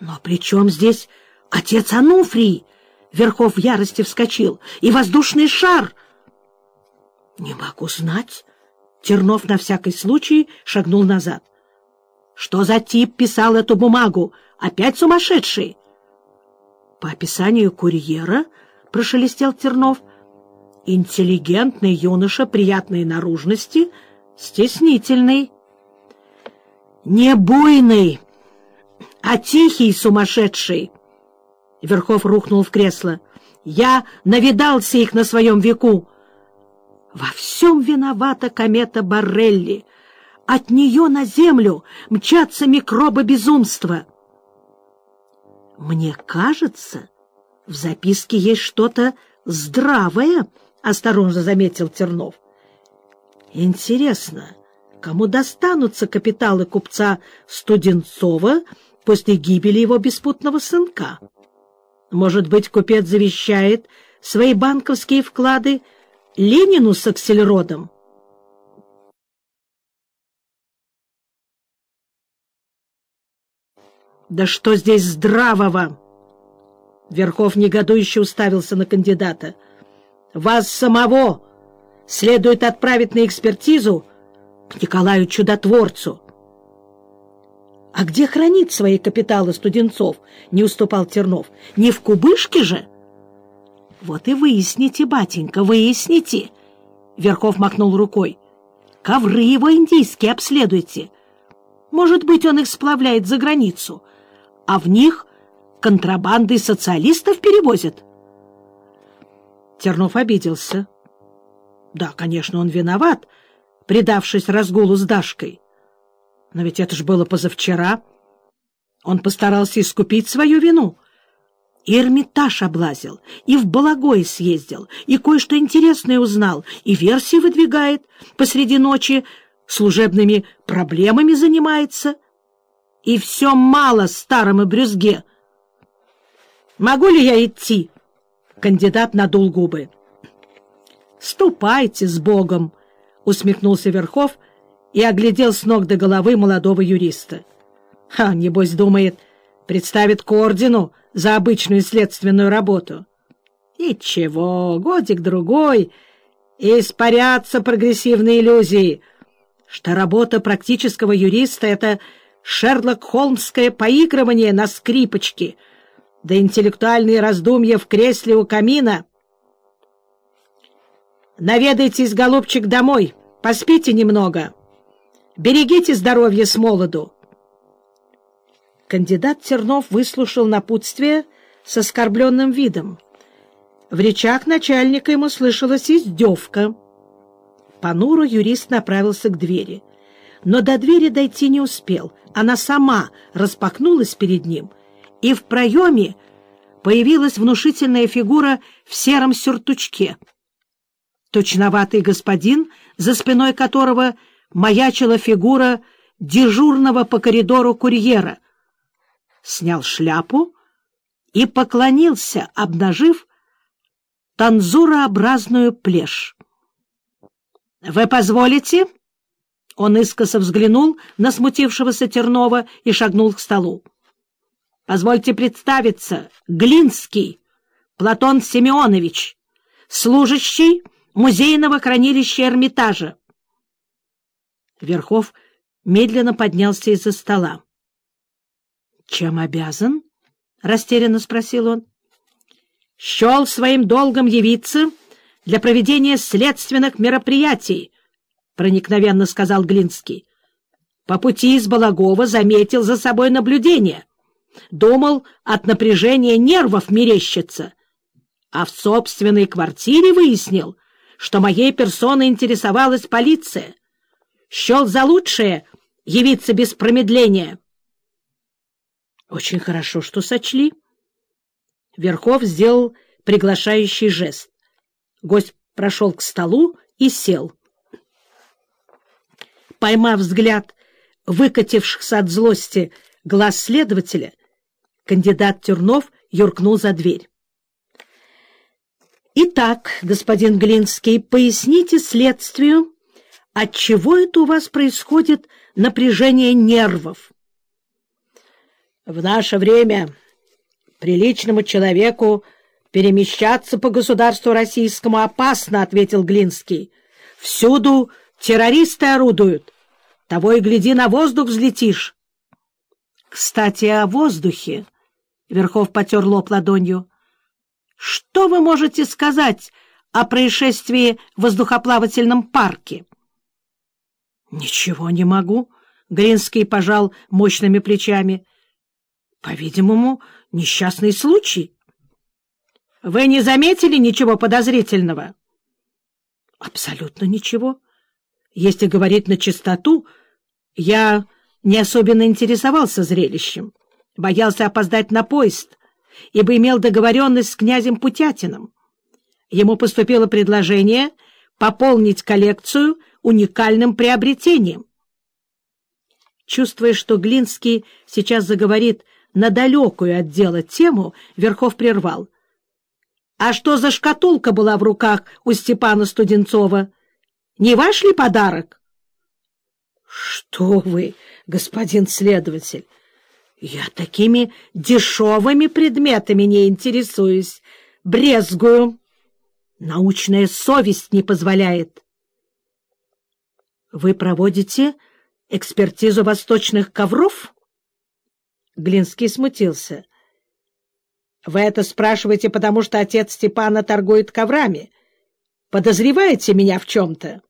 Но при чем здесь отец Ануфрий? Верхов в ярости вскочил. И воздушный шар! Не могу знать. Тернов на всякий случай шагнул назад. Что за тип писал эту бумагу? Опять сумасшедший? По описанию курьера, прошелестел Тернов, интеллигентный юноша приятной наружности, стеснительный. Не буйный, а тихий сумасшедший. Верхов рухнул в кресло. Я навидался их на своем веку. Во всем виновата комета Баррелли. От нее на землю мчатся микробы безумства. Мне кажется, в записке есть что-то здравое, — осторожно заметил Тернов. Интересно, кому достанутся капиталы купца Студенцова после гибели его беспутного сынка. Может быть, купец завещает свои банковские вклады Ленину с акселеродом? «Да что здесь здравого?» Верхов негодующе уставился на кандидата. «Вас самого следует отправить на экспертизу к Николаю Чудотворцу». А где хранит свои капиталы Студенцов? Не уступал Тернов. Не в кубышке же? Вот и выясните, батенька, выясните. Верхов махнул рукой. Ковры его индийские обследуйте. Может быть, он их сплавляет за границу, а в них контрабанды социалистов перевозят. Тернов обиделся. Да, конечно, он виноват, предавшись разгулу с Дашкой. Но ведь это ж было позавчера. Он постарался искупить свою вину. И Эрмитаж облазил, и в Балагое съездил, и кое-что интересное узнал, и версии выдвигает посреди ночи, служебными проблемами занимается. И все мало старому брюзге. «Могу ли я идти?» Кандидат надул губы. «Ступайте с Богом!» — усмехнулся Верхов и оглядел с ног до головы молодого юриста. А, небось, думает, представит к ордену за обычную следственную работу. И чего, годик-другой, испарятся прогрессивные иллюзии, что работа практического юриста — это Шерлок-Холмское поигрывание на скрипочке, да интеллектуальные раздумья в кресле у камина. «Наведайтесь, голубчик, домой, поспите немного». Берегите здоровье с молоду. Кандидат Тернов выслушал напутствие с оскорбленным видом. В речах начальника ему слышалась издевка. Понуро юрист направился к двери. Но до двери дойти не успел. Она сама распахнулась перед ним, и в проеме появилась внушительная фигура в сером сюртучке. Точноватый господин, за спиной которого — маячила фигура дежурного по коридору курьера. Снял шляпу и поклонился, обнажив танзурообразную плешь. — Вы позволите? Он искоса взглянул на смутившегося Тернова и шагнул к столу. — Позвольте представиться, Глинский, Платон Семенович, служащий музейного хранилища Эрмитажа. Верхов медленно поднялся из-за стола. — Чем обязан? — растерянно спросил он. — Счел своим долгом явиться для проведения следственных мероприятий, — проникновенно сказал Глинский. По пути из Балагова заметил за собой наблюдение. Думал, от напряжения нервов мерещится. А в собственной квартире выяснил, что моей персоной интересовалась полиция — счел за лучшее явиться без промедления. Очень хорошо, что сочли. Верхов сделал приглашающий жест. Гость прошел к столу и сел. Поймав взгляд выкатившихся от злости глаз следователя, кандидат Тернов юркнул за дверь. «Итак, господин Глинский, поясните следствию, от чего это у вас происходит напряжение нервов? В наше время приличному человеку перемещаться по государству российскому опасно, — ответил Глинский. — Всюду террористы орудуют. Того и гляди, на воздух взлетишь. — Кстати, о воздухе. Верхов потер лоб ладонью. — Что вы можете сказать о происшествии в воздухоплавательном парке? — Ничего не могу. Глинский пожал мощными плечами. — По-видимому, несчастный случай. — Вы не заметили ничего подозрительного? — Абсолютно ничего. Если говорить на чистоту, я не особенно интересовался зрелищем, боялся опоздать на поезд, ибо имел договоренность с князем Путятиным. Ему поступило предложение пополнить коллекцию уникальным приобретением. Чувствуя, что Глинский сейчас заговорит на далекую от дела тему, Верхов прервал. — А что за шкатулка была в руках у Степана Студенцова? Не ваш ли подарок? — Что вы, господин следователь, я такими дешевыми предметами не интересуюсь, брезгую. Научная совесть не позволяет. — Вы проводите экспертизу восточных ковров? Глинский смутился. — Вы это спрашиваете, потому что отец Степана торгует коврами. Подозреваете меня в чем-то?